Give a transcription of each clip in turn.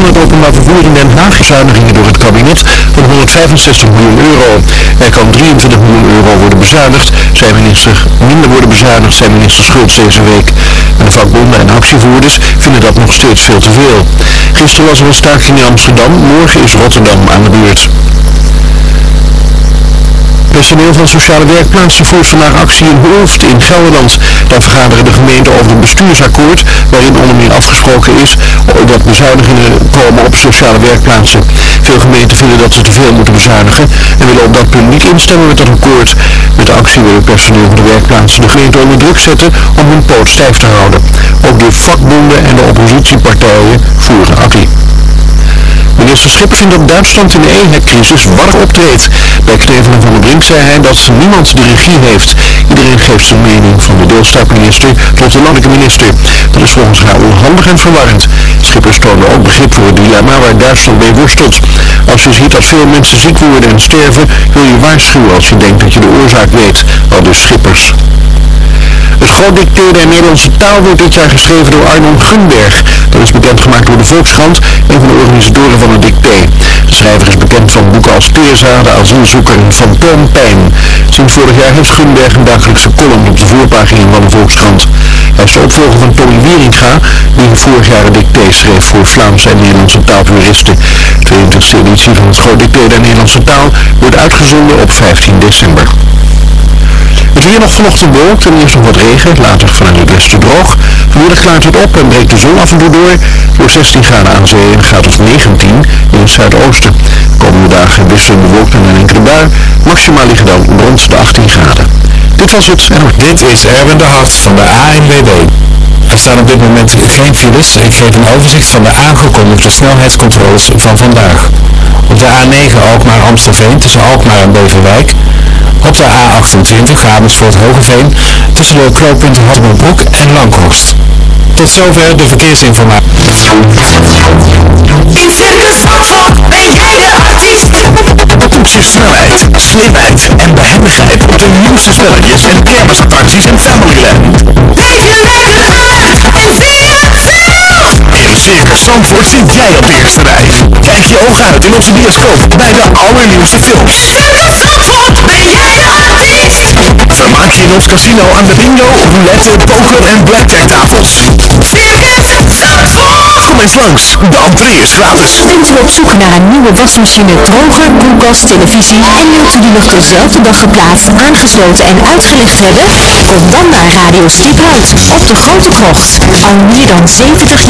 van het openbaar vervoer in Den Haag bezuinigingen door het kabinet van 165 miljoen euro. Er kan 23 miljoen euro worden bezuinigd, zijn minister, minder worden bezuinigd, zijn minister Schultz deze week. En de vakbonden en actievoerders vinden dat nog steeds veel te veel. Gisteren was er een staking in Amsterdam, morgen is Rotterdam aan de beurt. Personeel van sociale werkplaatsen voert vandaag actie in Hoofd in Gelderland. Daar vergaderen de gemeenten over een bestuursakkoord waarin onder meer afgesproken is dat bezuinigingen komen op sociale werkplaatsen. Veel gemeenten vinden dat ze te veel moeten bezuinigen en willen op dat punt niet instemmen met dat akkoord. Met de actie wil het personeel van de werkplaatsen de gemeente onder druk zetten om hun poot stijf te houden. Ook de vakbonden en de oppositiepartijen voeren actie. Minister Schippers vindt dat Duitsland in de EHEC-crisis warrig optreedt. Bij Knevel en Van der Brink zei hij dat niemand de regie heeft. Iedereen geeft zijn mening van de deelstaatminister tot de landelijke minister. Dat is volgens haar onhandig en verwarrend. Schippers toonde ook begrip voor het dilemma waar Duitsland mee worstelt. Als je ziet dat veel mensen ziek worden en sterven, wil je waarschuwen als je denkt dat je de oorzaak weet. Al dus Schippers. Het grootdicteur der Nederlandse taal wordt dit jaar geschreven door Arnon Gunberg. Dat is bekendgemaakt door de Volkskrant, een van de organisatoren van het dicté. De schrijver is bekend van boeken als Teerzade, Asielzoeker en Fantoompijn. Sinds vorig jaar heeft Gunberg een dagelijkse column op de voorpagina van de Volkskrant. Hij is de opvolger van Tony Wieringa, die vorig jaar een dicté schreef voor Vlaamse en Nederlandse taalpuristen. De 22e editie van het grootdicté der Nederlandse taal wordt uitgezonden op 15 december. Het weer nog vanochtend bewolkt en eerst nog wat regen, later vanuit het westen droog. Vanmiddag klaart het op en breekt de zon af en toe door. Door 16 graden aan zee en gaat het 19 in het zuidoosten. De komende dagen wisselend bewolkt en een enkele bui. Maximaal liggen dan rond de 18 graden. Dit was het en Dit is Erwin de Hart van de ANWB. Er staan op dit moment geen files. Ik geef een overzicht van de aangekondigde snelheidscontroles van vandaag. Op de A9 Alkmaar-Amstelveen tussen Alkmaar en Beverwijk. Op de A28 Amersfoort-Hogeveen tussen de knooppunten Hardenbroek en Langhorst. Tot zover de verkeersinformatie. In Circus Zandvoort ben jij de artiest. Toets je snelheid, slimheid en behendigheid op de nieuwste spelletjes en kermisattracties in Familyland. Ben je lekker uit en zie je In Circus Zandvoort zit jij op de eerste rij. Kijk je ogen uit in onze bioscoop bij de allernieuwste films. Circus Zandvoort ben jij de artiest. Vermaak je in ons casino aan de bingo, roulette, poker en blackjack tafels. Circus Zandvoort. Kom eens langs, de entree is gratis. Bent u op zoek naar een nieuwe wasmachine, droger, koelkast, televisie en wilt u die nog dezelfde dag geplaatst, aangesloten en uitgelicht hebben? Kom dan naar Radio Stiphout op de Grote Krocht. Al meer dan 70 jaar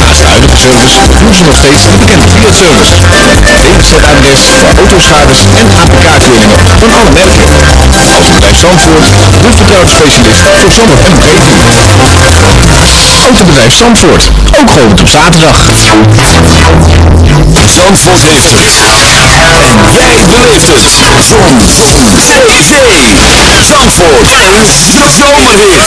Naast de huidige service doen ze nog steeds de bekende Fiat-service. DWZ-adres voor autoschades en APK-keuringen van alle merken. Autobedrijf Zandvoort, de vertrouwde specialist voor zonne en omgeving. Autobedrijf Zandvoort, ook geopend op zaterdag. Zandvoort heeft het. En jij beleeft het. Zon. Zee. Zee. Zandvoort. Een zomerhit.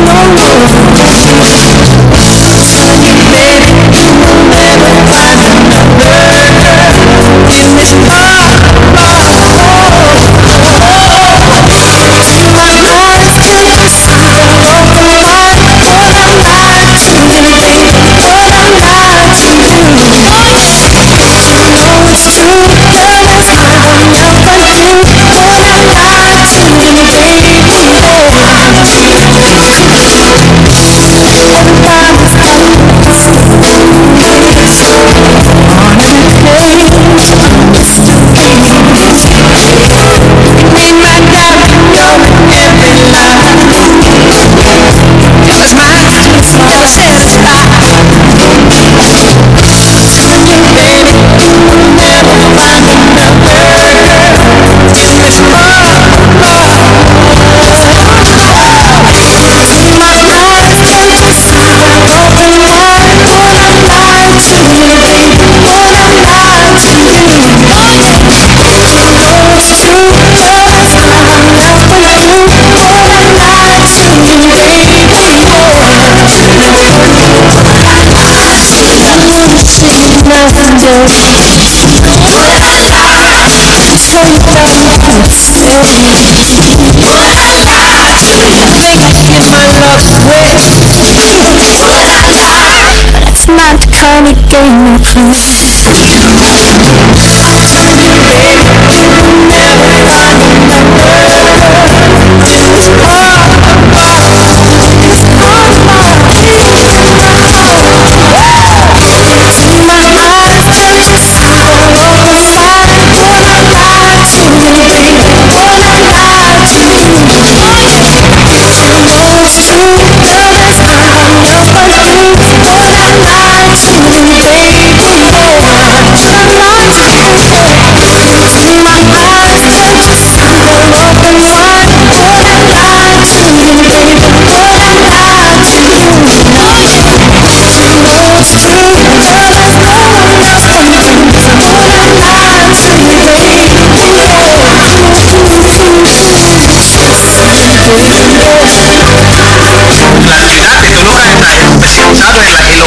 no reason hmm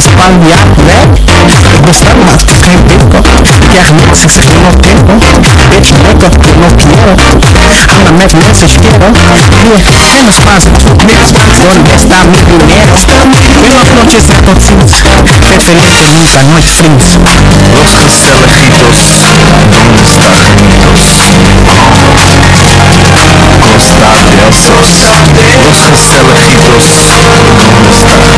Spanje, nee Ik ben zwemmen, geen pico Ik krijg niks, ik zeg je nog tempo. Bitch, lekker, nog quiero Hangen met mensen, quiero Hier, en de Spaanse troep Donde está mi dinero Unos noches de cochinos Vete lekker, nunca, nooit vriends Los gezelligitos Donde está genitos Costa del Los gezelligitos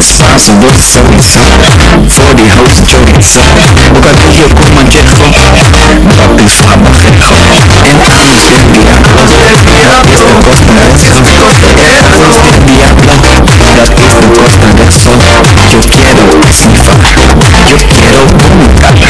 Sans vos sowieso Voor die house chorizo Bocadillo con manchejo Dat is fabajejo Entramos el diablo Dat is de costa del sol Entramos el diablo Dat is de costa del sol Yo quiero snifar Yo quiero vomitar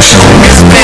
Show me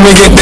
Dominic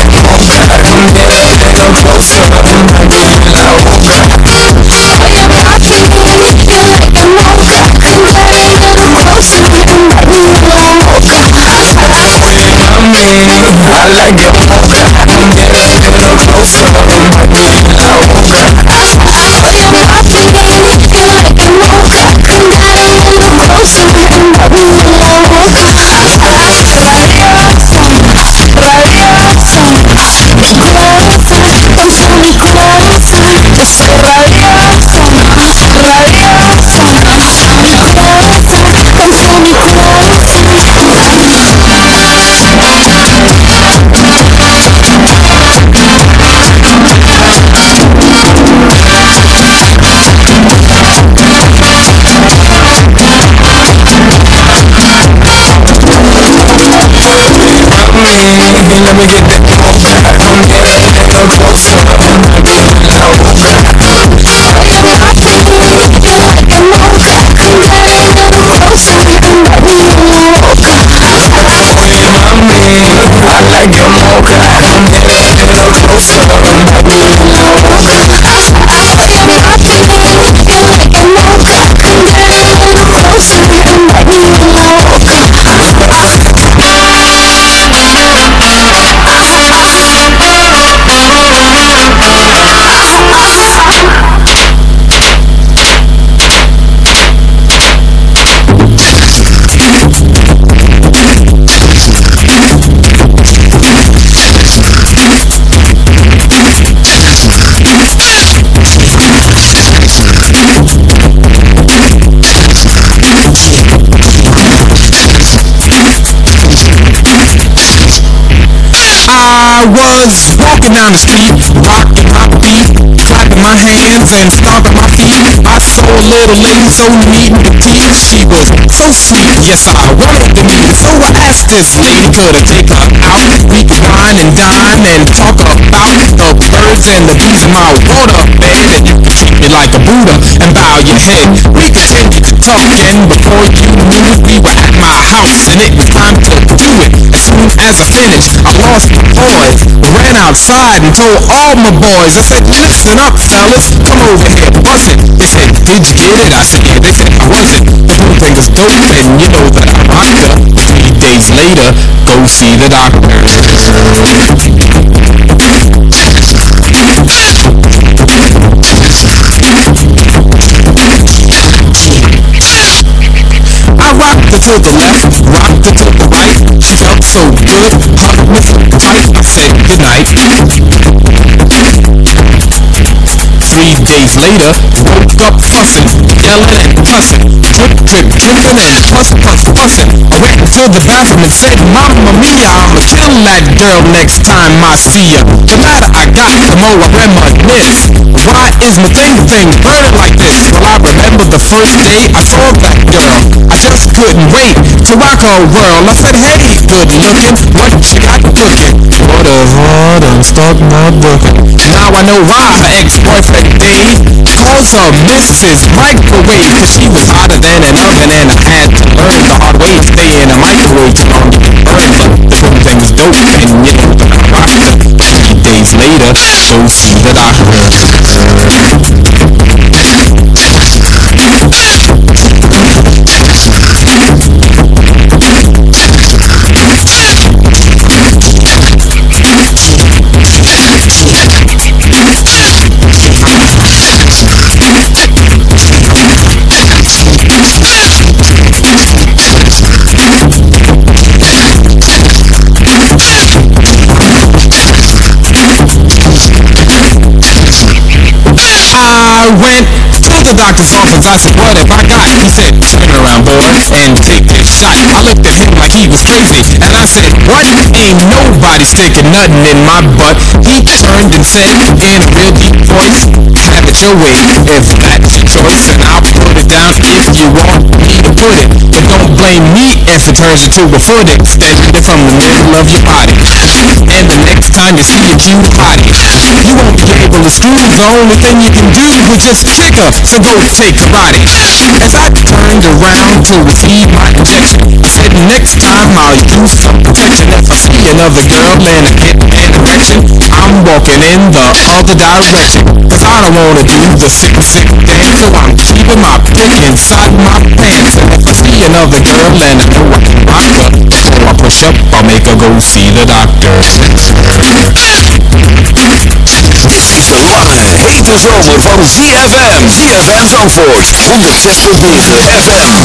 street, rocking my beat, clapping my hands and stomping my feet. I saw a little lady so neat and petite. She was so sweet, yes I wanted to meet. So I asked this lady, could I take her out? We could wine and dine and talk about the birds and the bees in my water. And you could treat me like a Buddha and bow your head. We talking before you knew. We were at my house and it was time to do it. As soon as I finished, I lost my poise. Ran outside and told all my boys. I said, listen up, fellas, come over here, bust it. They said, did you get it? I said, yeah. They said, how was it? Two fingers dope, and you know that I'm rocked her. Three days later, go see the doctor. Rocked the to the left, rocked the to the right. She felt so good, heart was so. I said goodnight. Three days later, woke up yelling and cussing. Drip, drip, dripping and fuss, fuss, fussing. Went into the bathroom and said, Mamma mia, I'ma kill that girl next time I see her. The madder I got, the more I reminisce. Why is my thing thing burning like this? Well, I remember the first day I saw that girl. I just couldn't wait to rock her world. I said, hey, good looking, what you got cooking? All done start my booking? Now I know why her ex-boyfriend Dave calls her Mrs. Microwave Cause she was hotter than an oven and I had to learn the hard way. To stay in a microwave get burned But the whole thing was dope and you know that I rocked days later, go see the doctor I went the doctor's office. I said, what have I got? He said, turn around, boy, and take this shot. I looked at him like he was crazy, and I said, what? Ain't nobody sticking nothing in my butt. He turned and said, in a real deep voice, have it your way, if that's your choice, and I'll put it down if you want me to put it. But don't blame me if it turns into a foot extended from the middle of your body. And the next time you see a cute hottie, you won't be able to screw. The only thing you can do is just trick her. Go take a body. As I turned around to receive my injection, I said, Next time I'll use some protection If I see another girl in a hit and erection I'm walking in the other direction. Cause I don't wanna do the sick, and sick dance So I'm keeping my pick inside my pants. And if I see another girl and I know I can rock her So I push up, I'll make her go see the doctor zomer van ZFM. ZFM Zandvoort. 106.9 FM.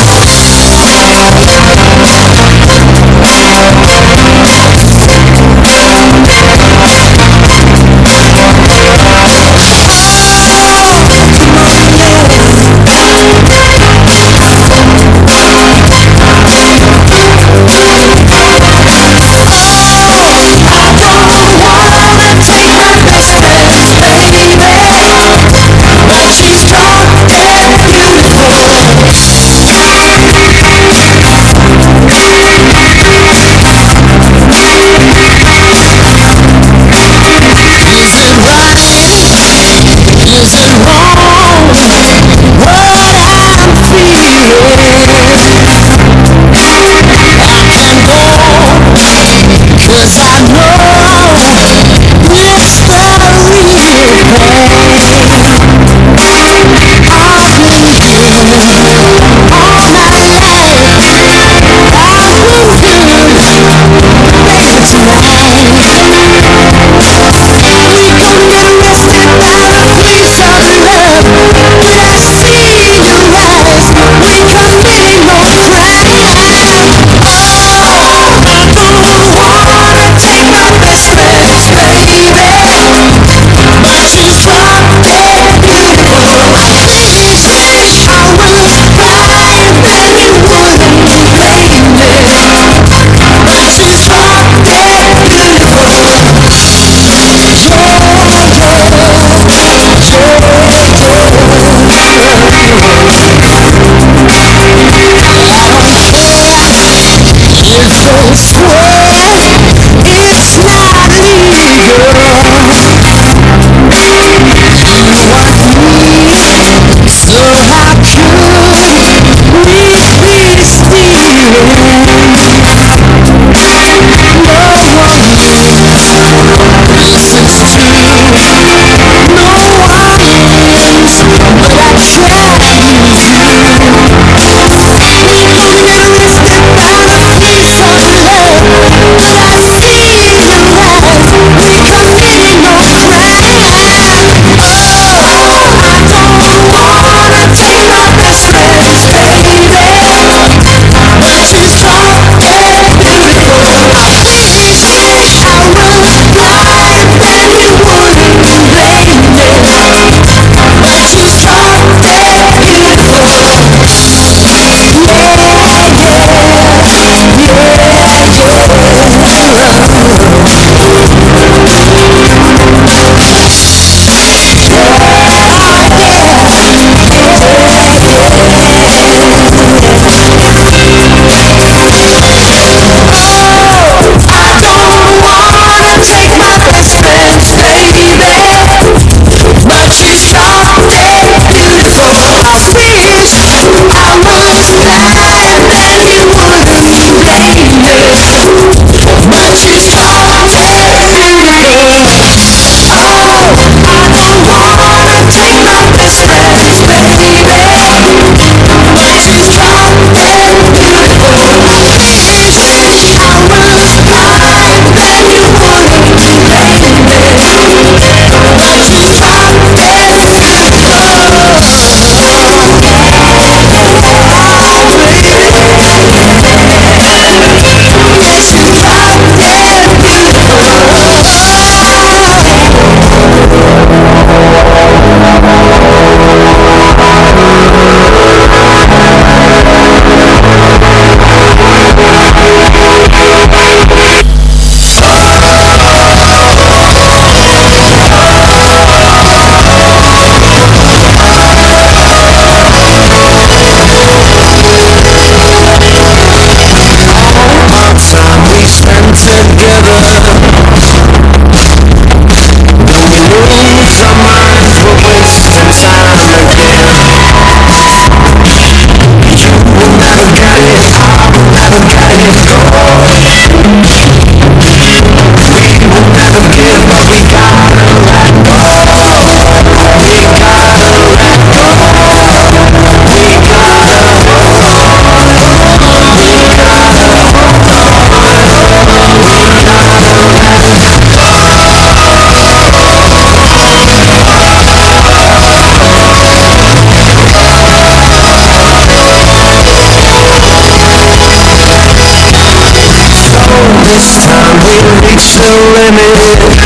The limit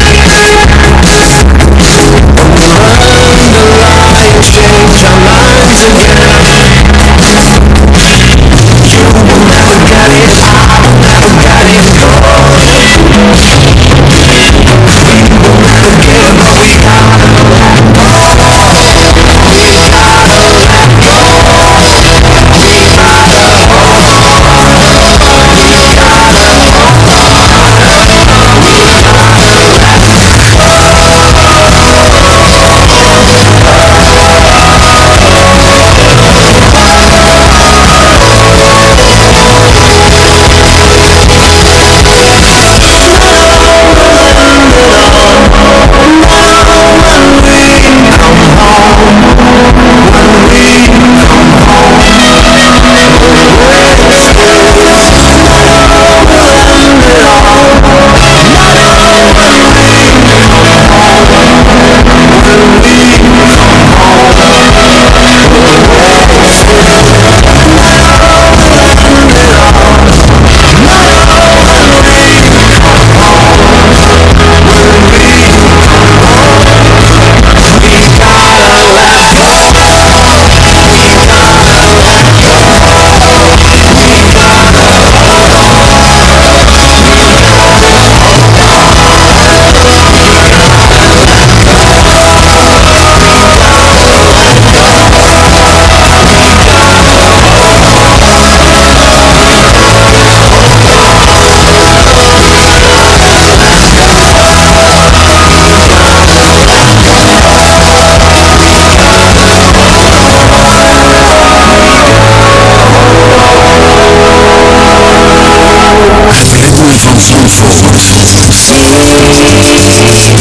Thank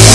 you.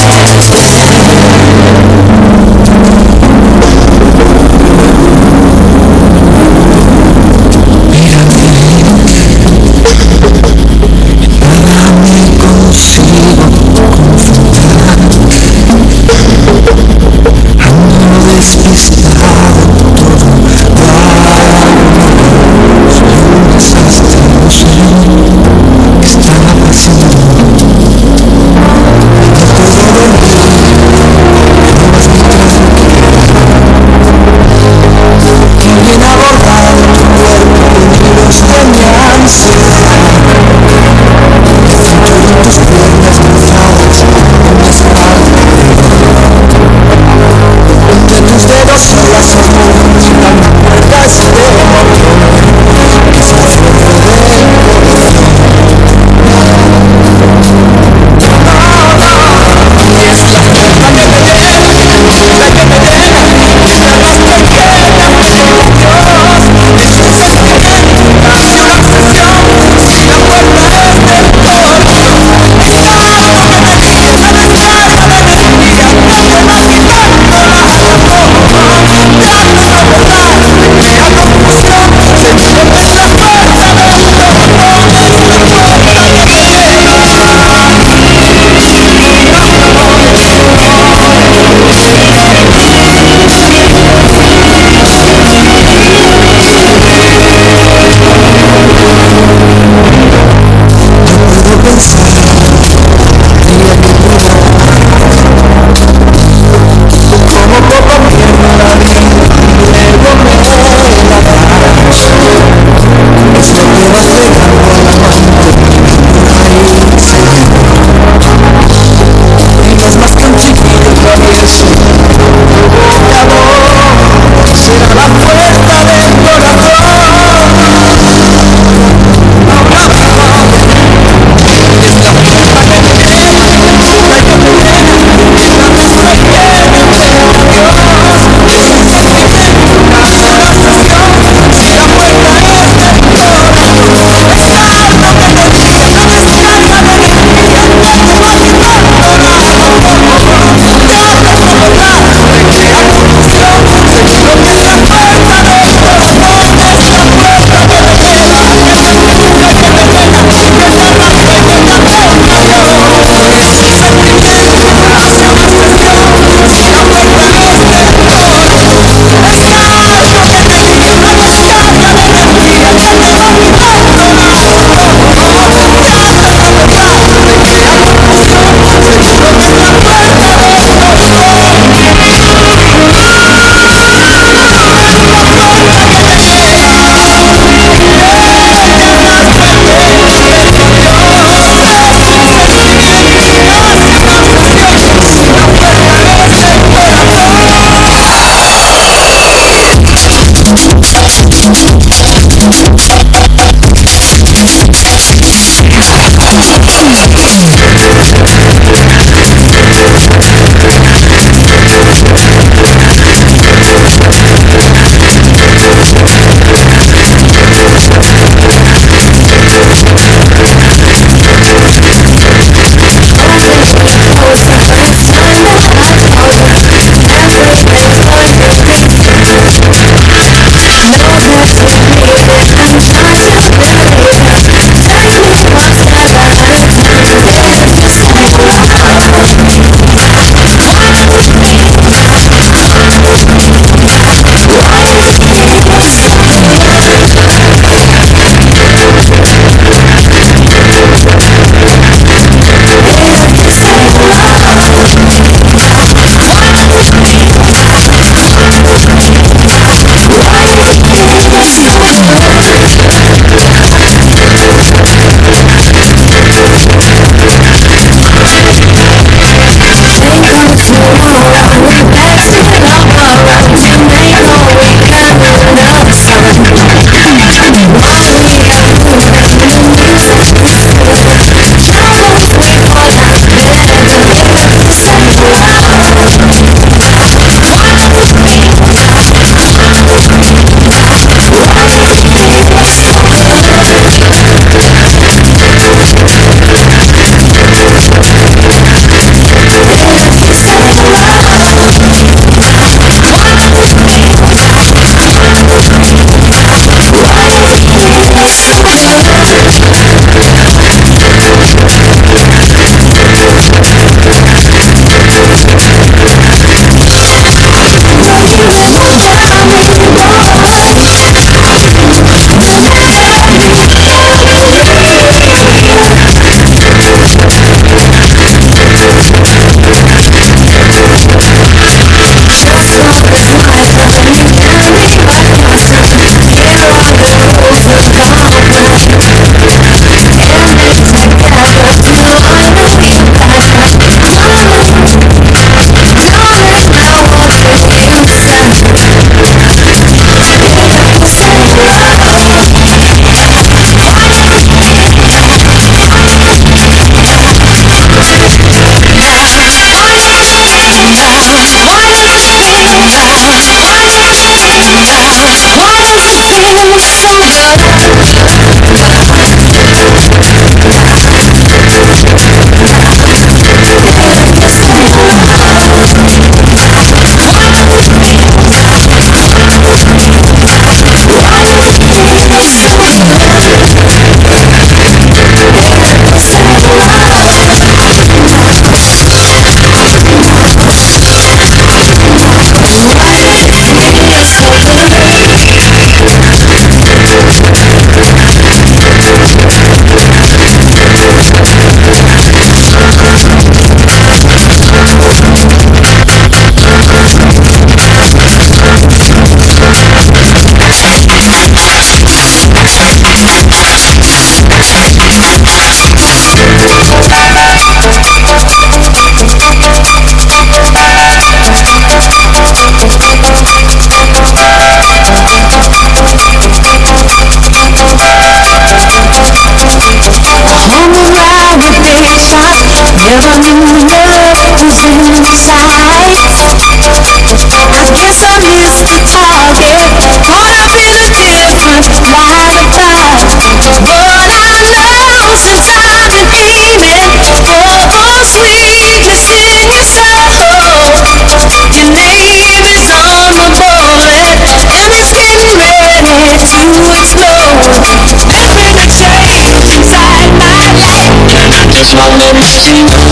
follow seen.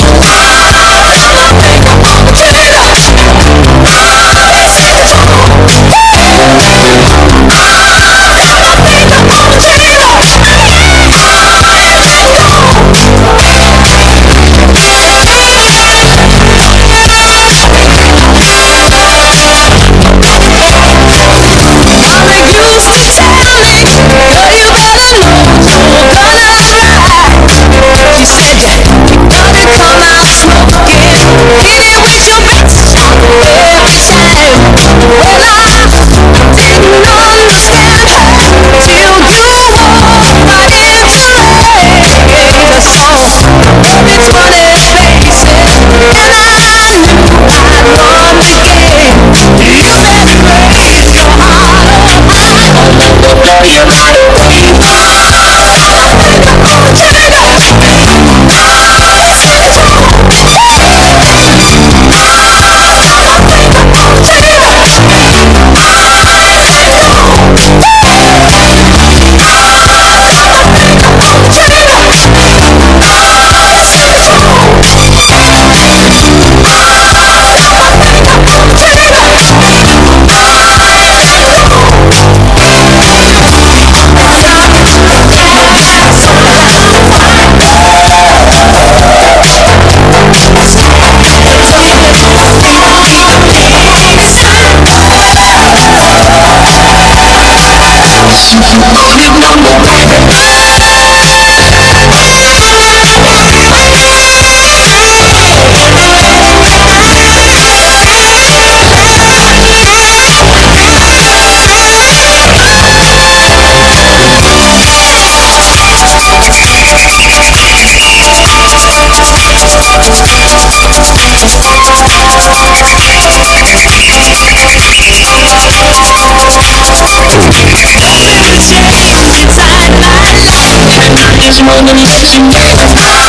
Just wanna let you know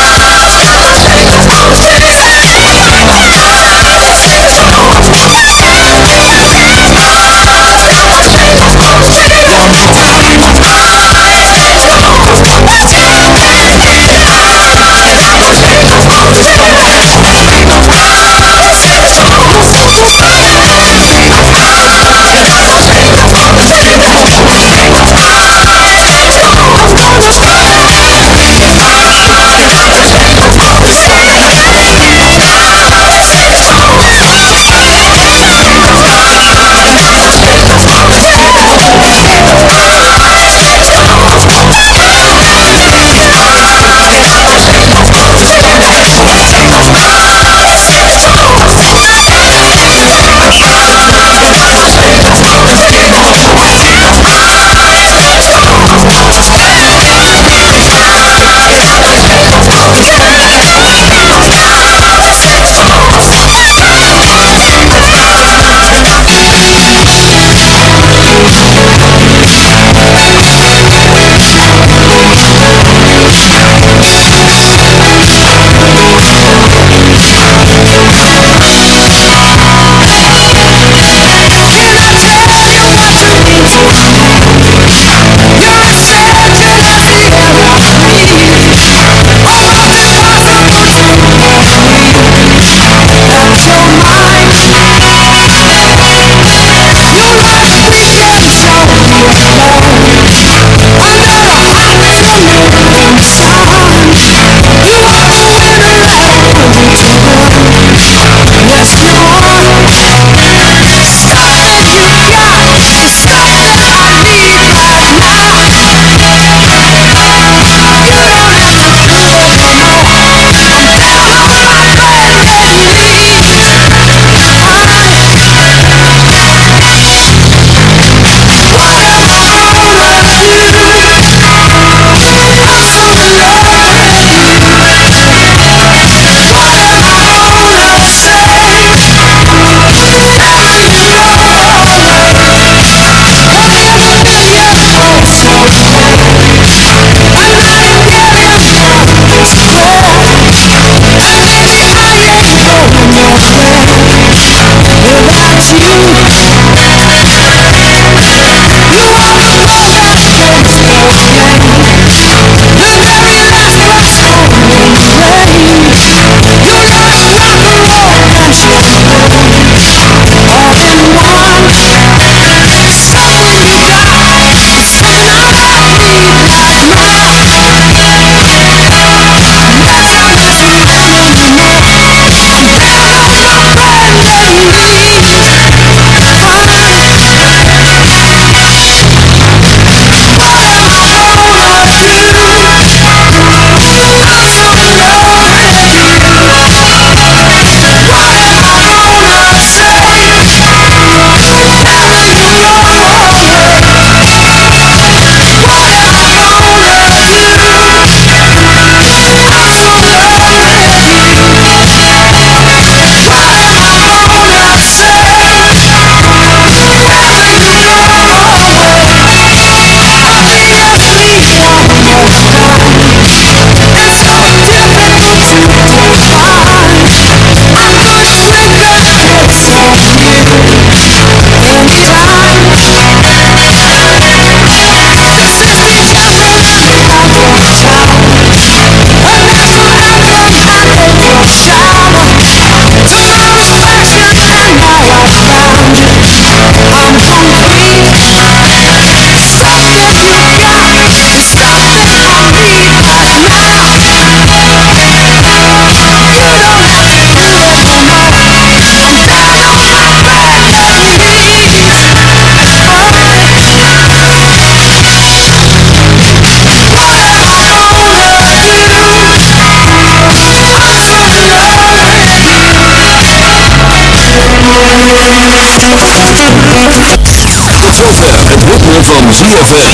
ZFM.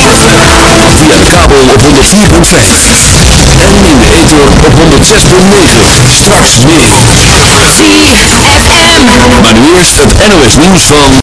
Via de kabel op 104.5. En in de ether op 106.9. Straks meer. ZFM. Maar nu eerst het NOS nieuws van...